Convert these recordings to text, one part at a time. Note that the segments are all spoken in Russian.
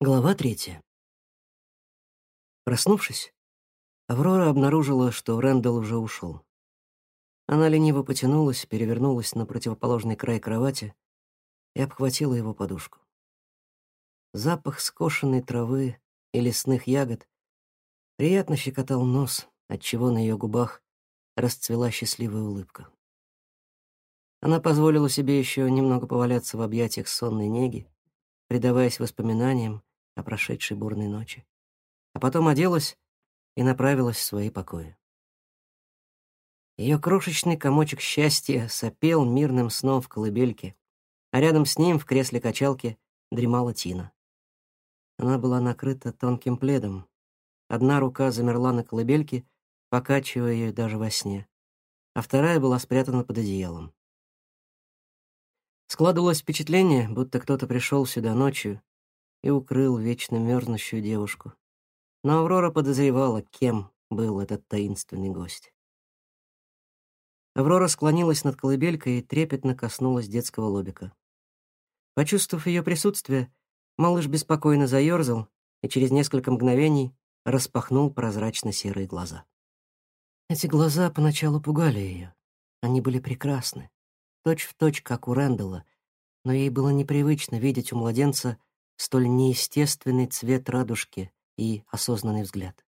Глава третья. Проснувшись, Аврора обнаружила, что Рэндалл уже ушел. Она лениво потянулась, перевернулась на противоположный край кровати и обхватила его подушку. Запах скошенной травы и лесных ягод приятно щекотал нос, отчего на ее губах расцвела счастливая улыбка. Она позволила себе еще немного поваляться в объятиях сонной неги, предаваясь воспоминаниям о прошедшей бурной ночи. А потом оделась и направилась в свои покои. Ее крошечный комочек счастья сопел мирным сном в колыбельке, а рядом с ним в кресле качалки дремала Тина. Она была накрыта тонким пледом. Одна рука замерла на колыбельке, покачивая ее даже во сне, а вторая была спрятана под одеялом. Складывалось впечатление, будто кто-то пришел сюда ночью и укрыл вечно мерзнущую девушку. Но Аврора подозревала, кем был этот таинственный гость. Аврора склонилась над колыбелькой и трепетно коснулась детского лобика. Почувствовав ее присутствие, малыш беспокойно заерзал и через несколько мгновений распахнул прозрачно-серые глаза. Эти глаза поначалу пугали ее. Они были прекрасны, точь в точь, как у Рэндалла, но ей было непривычно видеть у младенца столь неестественный цвет радужки и осознанный взгляд.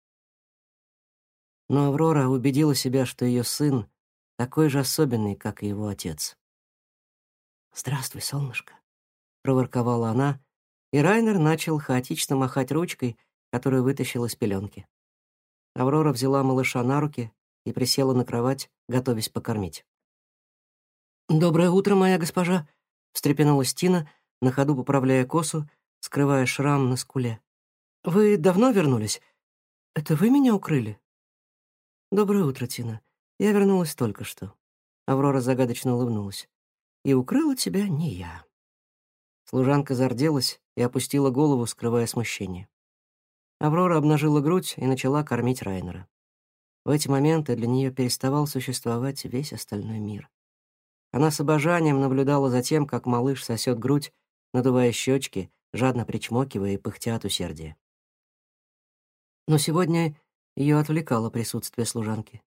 Но Аврора убедила себя, что ее сын такой же особенный, как и его отец. «Здравствуй, солнышко», — проворковала она, и Райнер начал хаотично махать ручкой, которую вытащил из пеленки. Аврора взяла малыша на руки и присела на кровать, готовясь покормить. «Доброе утро, моя госпожа», — встрепенулась Тина, на ходу поправляя косу скрывая шрам на скуле. «Вы давно вернулись? Это вы меня укрыли?» «Доброе утро, Тина. Я вернулась только что». Аврора загадочно улыбнулась. «И укрыла тебя не я». Служанка зарделась и опустила голову, скрывая смущение. Аврора обнажила грудь и начала кормить Райнера. В эти моменты для нее переставал существовать весь остальной мир. Она с обожанием наблюдала за тем, как малыш сосет грудь, надувая щечки жадно причмокивая и пыхтя от усердия. Но сегодня ее отвлекало присутствие служанки.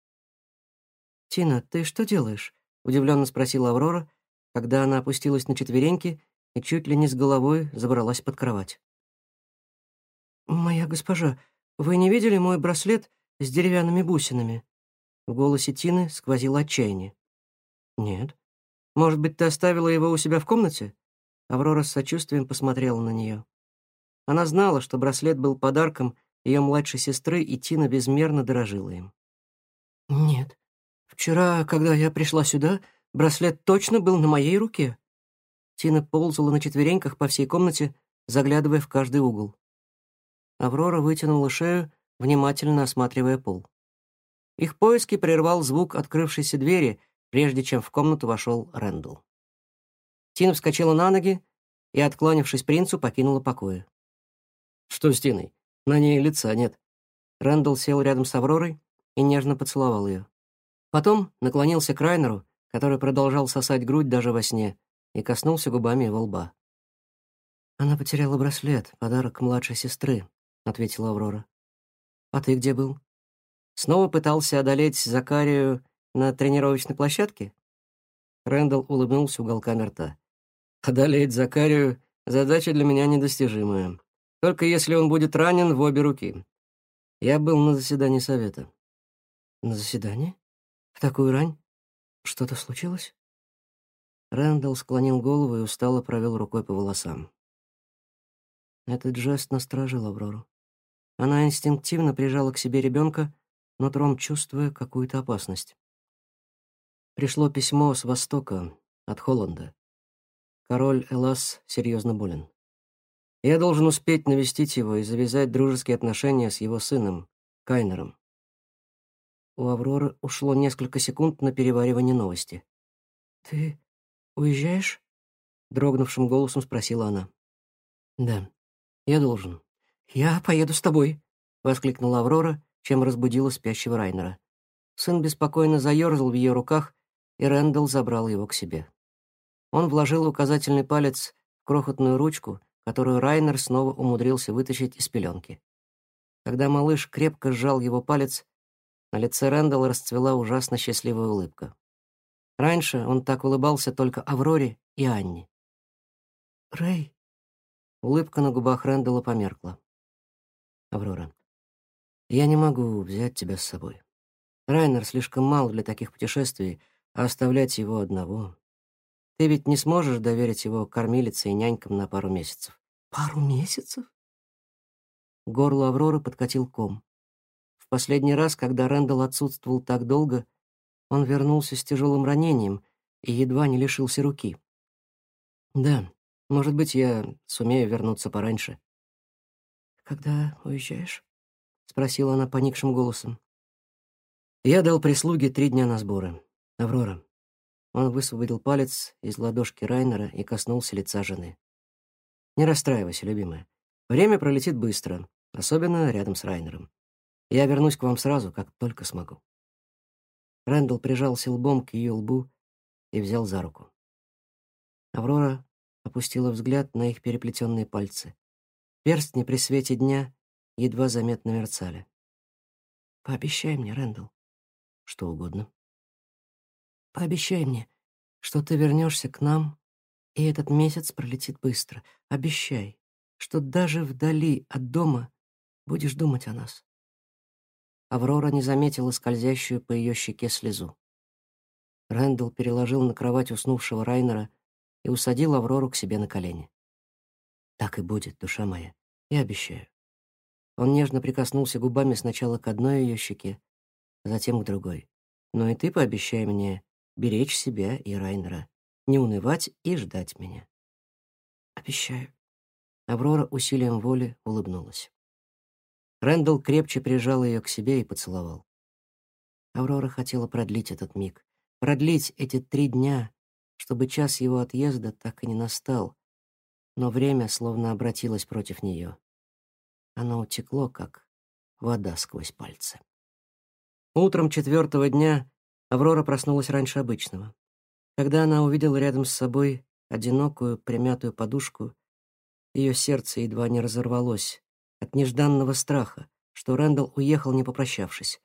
«Тина, ты что делаешь?» — удивленно спросила Аврора, когда она опустилась на четвереньки и чуть ли не с головой забралась под кровать. «Моя госпожа, вы не видели мой браслет с деревянными бусинами?» В голосе Тины сквозило отчаяние. «Нет. Может быть, ты оставила его у себя в комнате?» Аврора с сочувствием посмотрела на нее. Она знала, что браслет был подарком ее младшей сестры, и Тина безмерно дорожила им. «Нет. Вчера, когда я пришла сюда, браслет точно был на моей руке». Тина ползала на четвереньках по всей комнате, заглядывая в каждый угол. Аврора вытянула шею, внимательно осматривая пол. Их поиски прервал звук открывшейся двери, прежде чем в комнату вошел Рэндалл. Тина вскочила на ноги и, отклонившись принцу, покинула покои. «Что с Тиной? На ней лица нет». Рэндалл сел рядом с Авророй и нежно поцеловал ее. Потом наклонился к Райнеру, который продолжал сосать грудь даже во сне, и коснулся губами его лба. «Она потеряла браслет, подарок младшей сестры», — ответила Аврора. «А ты где был?» «Снова пытался одолеть Закарию на тренировочной площадке?» Рэндалл улыбнулся уголками рта. Одолеть Закарию — задача для меня недостижимая. Только если он будет ранен в обе руки. Я был на заседании совета. На заседании? В такую рань? Что-то случилось? Рэндалл склонил голову и устало провел рукой по волосам. Этот жест насторожил Аврору. Она инстинктивно прижала к себе ребенка, нутром чувствуя какую-то опасность. Пришло письмо с Востока, от Холланда. Король Элас серьезно болен. Я должен успеть навестить его и завязать дружеские отношения с его сыном, Кайнером. У Авроры ушло несколько секунд на переваривание новости. «Ты уезжаешь?» — дрогнувшим голосом спросила она. «Да, я должен». «Я поеду с тобой», — воскликнула Аврора, чем разбудила спящего Райнера. Сын беспокойно заерзал в ее руках, и Рэндалл забрал его к себе. Он вложил указательный палец в крохотную ручку, которую Райнер снова умудрился вытащить из пеленки. Когда малыш крепко сжал его палец, на лице Рэндалла расцвела ужасно счастливая улыбка. Раньше он так улыбался только Авроре и Анне. «Рэй!» Улыбка на губах Рэндалла померкла. «Аврора, я не могу взять тебя с собой. Райнер слишком мал для таких путешествий, а оставлять его одного... Ты ведь не сможешь доверить его кормилице и нянькам на пару месяцев». «Пару месяцев?» Горло Авроры подкатил ком. В последний раз, когда Рэндалл отсутствовал так долго, он вернулся с тяжелым ранением и едва не лишился руки. «Да, может быть, я сумею вернуться пораньше». «Когда уезжаешь?» — спросила она поникшим голосом. Я дал прислуге три дня на сборы. Аврора. Он высвободил палец из ладошки Райнера и коснулся лица жены. «Не расстраивайся, любимая. Время пролетит быстро особенно рядом с Райнером. Я вернусь к вам сразу, как только смогу». Рэндалл прижался лбом к ее лбу и взял за руку. Аврора опустила взгляд на их переплетенные пальцы. Перстни при свете дня едва заметно мерцали. «Пообещай мне, Рэндалл». «Что угодно». «Пообещай мне, что ты вернешься к нам, и этот месяц пролетит быстро. Обещай, что даже вдали от дома Будешь думать о нас». Аврора не заметила скользящую по ее щеке слезу. Рэндалл переложил на кровать уснувшего Райнера и усадил Аврору к себе на колени. «Так и будет, душа моя, я обещаю». Он нежно прикоснулся губами сначала к одной ее щеке, затем к другой. «Но и ты пообещай мне беречь себя и Райнера, не унывать и ждать меня». «Обещаю». Аврора усилием воли улыбнулась. Рэндалл крепче прижал ее к себе и поцеловал. Аврора хотела продлить этот миг, продлить эти три дня, чтобы час его отъезда так и не настал, но время словно обратилось против нее. Оно утекло, как вода сквозь пальцы. Утром четвертого дня Аврора проснулась раньше обычного. Когда она увидела рядом с собой одинокую примятую подушку, ее сердце едва не разорвалось, от нежданного страха, что Рэндалл уехал, не попрощавшись.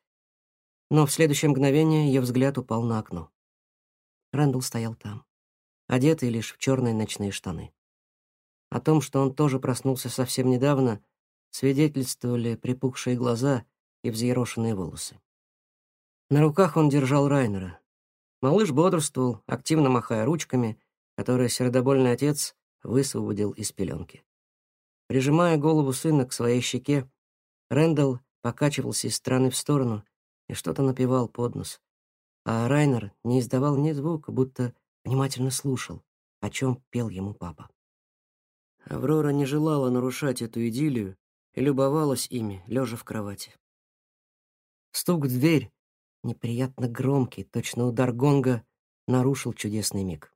Но в следующее мгновение ее взгляд упал на окно. Рэндалл стоял там, одетый лишь в черные ночные штаны. О том, что он тоже проснулся совсем недавно, свидетельствовали припухшие глаза и взъерошенные волосы. На руках он держал Райнера. Малыш бодрствовал, активно махая ручками, которые сердобольный отец высвободил из пеленки. Прижимая голову сына к своей щеке, Рэндалл покачивался из стороны в сторону и что-то напевал под нос. А Райнер не издавал ни звука, будто внимательно слушал, о чем пел ему папа. Аврора не желала нарушать эту идиллию и любовалась ими, лежа в кровати. Стук в дверь, неприятно громкий, точно удар гонга, нарушил чудесный миг.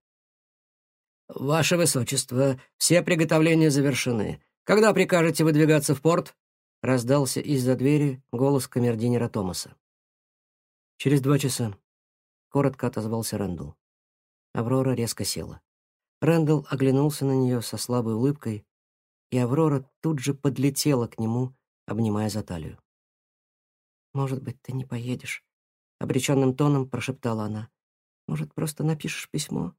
«Ваше Высочество, все приготовления завершены. «Когда прикажете выдвигаться в порт?» — раздался из-за двери голос камердинера Томаса. «Через два часа», — коротко отозвался Рэндалл. Аврора резко села. Рэндалл оглянулся на нее со слабой улыбкой, и Аврора тут же подлетела к нему, обнимая за талию. «Может быть, ты не поедешь?» — обреченным тоном прошептала она. «Может, просто напишешь письмо?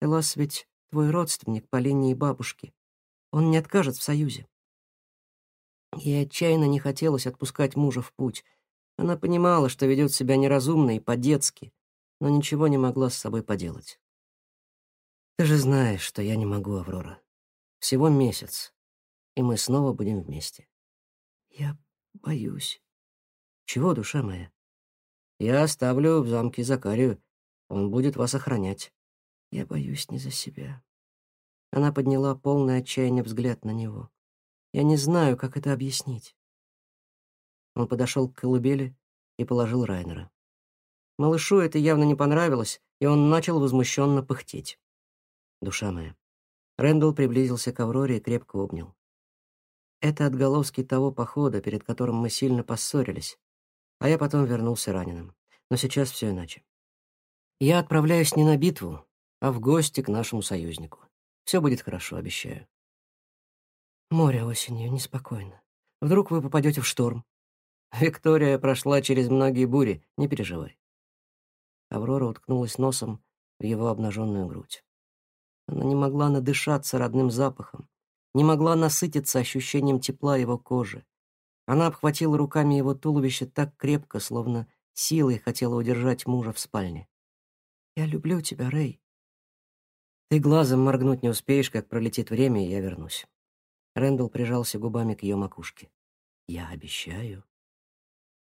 Элас ведь твой родственник по линии бабушки. Он не откажет в союзе. Ей отчаянно не хотелось отпускать мужа в путь. Она понимала, что ведет себя неразумно и по-детски, но ничего не могла с собой поделать. «Ты же знаешь, что я не могу, Аврора. Всего месяц, и мы снова будем вместе». «Я боюсь». «Чего, душа моя? Я оставлю в замке Закарию. Он будет вас охранять». «Я боюсь не за себя. Она подняла полный отчаяния взгляд на него. «Я не знаю, как это объяснить». Он подошел к колыбели и положил Райнера. Малышу это явно не понравилось, и он начал возмущенно пыхтеть. «Душа моя». Рэндалл приблизился к Авроре и крепко обнял. «Это отголоски того похода, перед которым мы сильно поссорились, а я потом вернулся раненым. Но сейчас все иначе. Я отправляюсь не на битву, а в гости к нашему союзнику. Все будет хорошо, обещаю. Море осенью неспокойно. Вдруг вы попадете в шторм. Виктория прошла через многие бури, не переживай. Аврора уткнулась носом в его обнаженную грудь. Она не могла надышаться родным запахом, не могла насытиться ощущением тепла его кожи. Она обхватила руками его туловище так крепко, словно силой хотела удержать мужа в спальне. «Я люблю тебя, Рэй». «Ты глазом моргнуть не успеешь, как пролетит время, и я вернусь». Рэндалл прижался губами к ее макушке. «Я обещаю».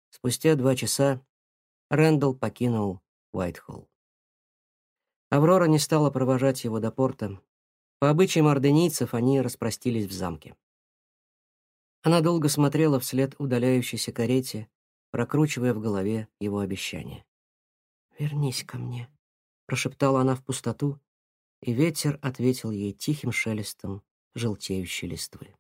Спустя два часа Рэндалл покинул Уайтхолл. Аврора не стала провожать его до порта. По обычаям орденийцев они распростились в замке. Она долго смотрела вслед удаляющейся карете, прокручивая в голове его обещание. «Вернись ко мне», — прошептала она в пустоту, и ветер ответил ей тихим шелестом желтеющей листвы.